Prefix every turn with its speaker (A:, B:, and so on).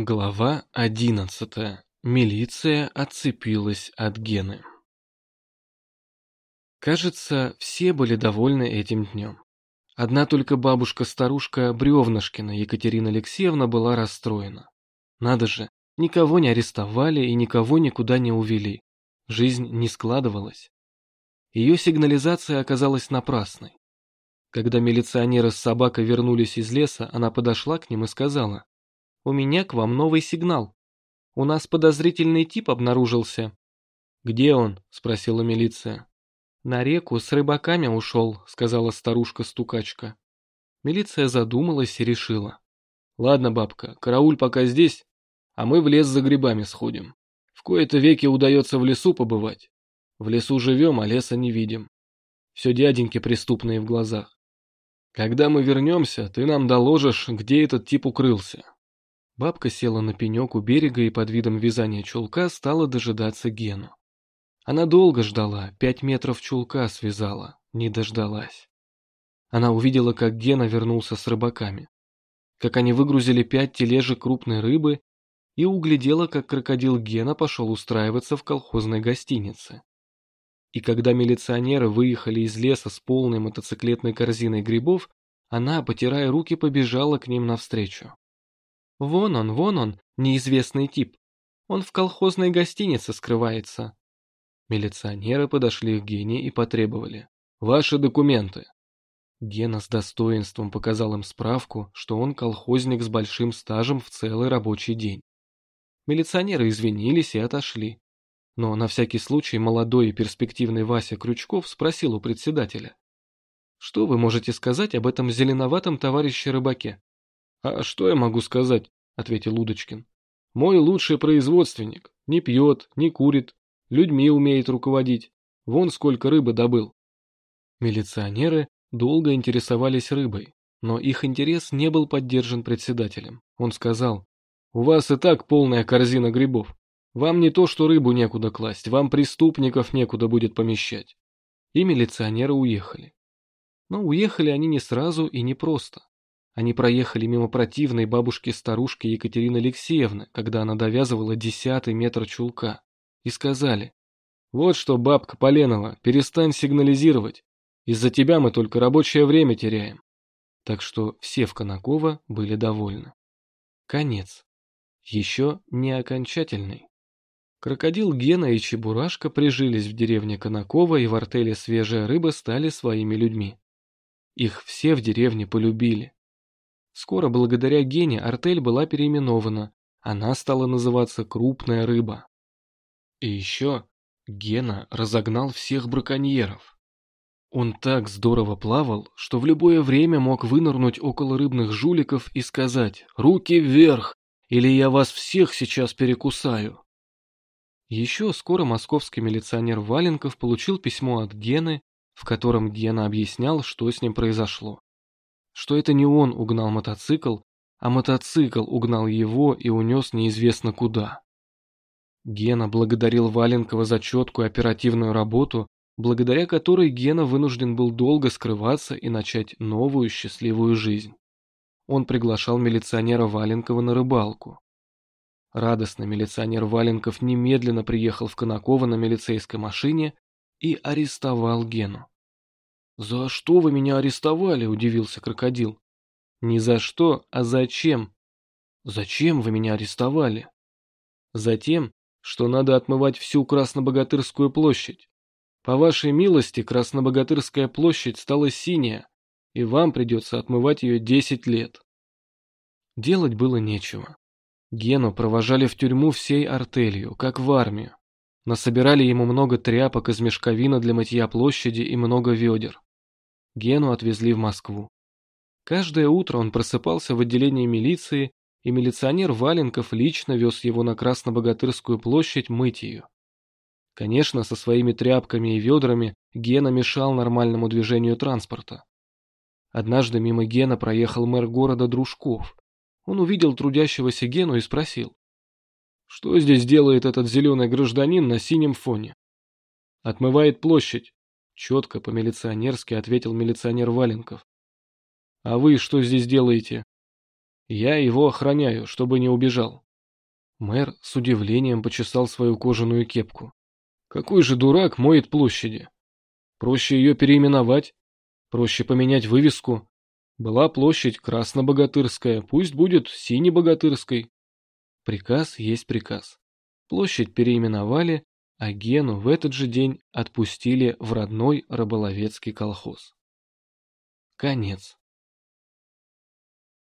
A: Глава одиннадцатая. Милиция отцепилась от Гены. Кажется, все были довольны этим днем. Одна только бабушка-старушка Бревнышкина Екатерина Алексеевна была расстроена. Надо же, никого не арестовали и никого никуда не увели. Жизнь не складывалась. Ее сигнализация оказалась напрасной. Когда милиционеры с собакой вернулись из леса, она подошла к ним и сказала, у меня к вам новый сигнал. У нас подозрительный тип обнаружился». «Где он?» – спросила милиция. «На реку с рыбаками ушел», – сказала старушка-стукачка. Милиция задумалась и решила. «Ладно, бабка, карауль пока здесь, а мы в лес за грибами сходим. В кои-то веки удается в лесу побывать. В лесу живем, а леса не видим. Все дяденьки преступные в глазах. Когда мы вернемся, ты нам доложишь, где этот тип укрылся. Бабка села на пенек у берега и под видом вязания чулка стала дожидаться Гену. Она долго ждала, пять метров чулка связала, не дождалась. Она увидела, как Гена вернулся с рыбаками. Как они выгрузили пять тележек крупной рыбы и углядела, как крокодил Гена пошел устраиваться в колхозной гостинице. И когда милиционеры выехали из леса с полной мотоциклетной корзиной грибов, она, потирая руки, побежала к ним навстречу. Вон он, вон он, неизвестный тип. Он в колхозной гостинице скрывается. Милиционеры подошли к Гене и потребовали. «Ваши документы». Гена с достоинством показал им справку, что он колхозник с большим стажем в целый рабочий день. Милиционеры извинились и отошли. Но на всякий случай молодой и перспективный Вася Крючков спросил у председателя. «Что вы можете сказать об этом зеленоватом товарище рыбаке?» «А что я могу сказать?» — ответил Удочкин. «Мой лучший производственник. Не пьет, не курит, людьми умеет руководить. Вон сколько рыбы добыл». Милиционеры долго интересовались рыбой, но их интерес не был поддержан председателем. Он сказал, «У вас и так полная корзина грибов. Вам не то, что рыбу некуда класть, вам преступников некуда будет помещать». И милиционеры уехали. Но уехали они не сразу и не просто. Они проехали мимо противной бабушки-старушки Екатерины Алексеевны, когда она довязывала десятый метр чулка, и сказали, «Вот что, бабка Поленова, перестань сигнализировать. Из-за тебя мы только рабочее время теряем». Так что все в Конаково были довольны. Конец. Еще не окончательный. Крокодил Гена и Чебурашка прижились в деревне Конакова и в артели «Свежая рыба» стали своими людьми. Их все в деревне полюбили. Скоро благодаря Гене артель была переименована, она стала называться «Крупная рыба». И еще Гена разогнал всех браконьеров. Он так здорово плавал, что в любое время мог вынырнуть около рыбных жуликов и сказать «Руки вверх, или я вас всех сейчас перекусаю». Еще скоро московский милиционер Валенков получил письмо от Гены, в котором Гена объяснял, что с ним произошло что это не он угнал мотоцикл, а мотоцикл угнал его и унес неизвестно куда. Гена благодарил Валенкова за четкую оперативную работу, благодаря которой Гена вынужден был долго скрываться и начать новую счастливую жизнь. Он приглашал милиционера Валенкова на рыбалку. Радостный милиционер Валенков немедленно приехал в Конаково на милицейской машине и арестовал Гену. «За что вы меня арестовали?» – удивился крокодил. «Не за что, а зачем?» «Зачем вы меня арестовали?» «Затем, что надо отмывать всю Краснобогатырскую площадь. По вашей милости Краснобогатырская площадь стала синяя, и вам придется отмывать ее десять лет». Делать было нечего. Гену провожали в тюрьму всей артелью, как в армию. Насобирали ему много тряпок из мешковина для мытья площади и много ведер. Гену отвезли в Москву. Каждое утро он просыпался в отделении милиции, и милиционер Валенков лично вез его на Краснобогатырскую площадь мыть ее. Конечно, со своими тряпками и ведрами Гена мешал нормальному движению транспорта. Однажды мимо Гена проехал мэр города Дружков. Он увидел трудящегося Гену и спросил. «Что здесь делает этот зеленый гражданин на синем фоне?» «Отмывает площадь», Четко по-милиционерски ответил милиционер Валенков. «А вы что здесь делаете?» «Я его охраняю, чтобы не убежал». Мэр с удивлением почесал свою кожаную кепку. Какой же дурак моет площади? Проще ее переименовать, проще поменять вывеску. Была площадь Красно-Богатырская, пусть будет Сине-Богатырской. Приказ есть приказ. Площадь переименовали, а Гену в этот же день отпустили в родной рыболовецкий колхоз. Конец.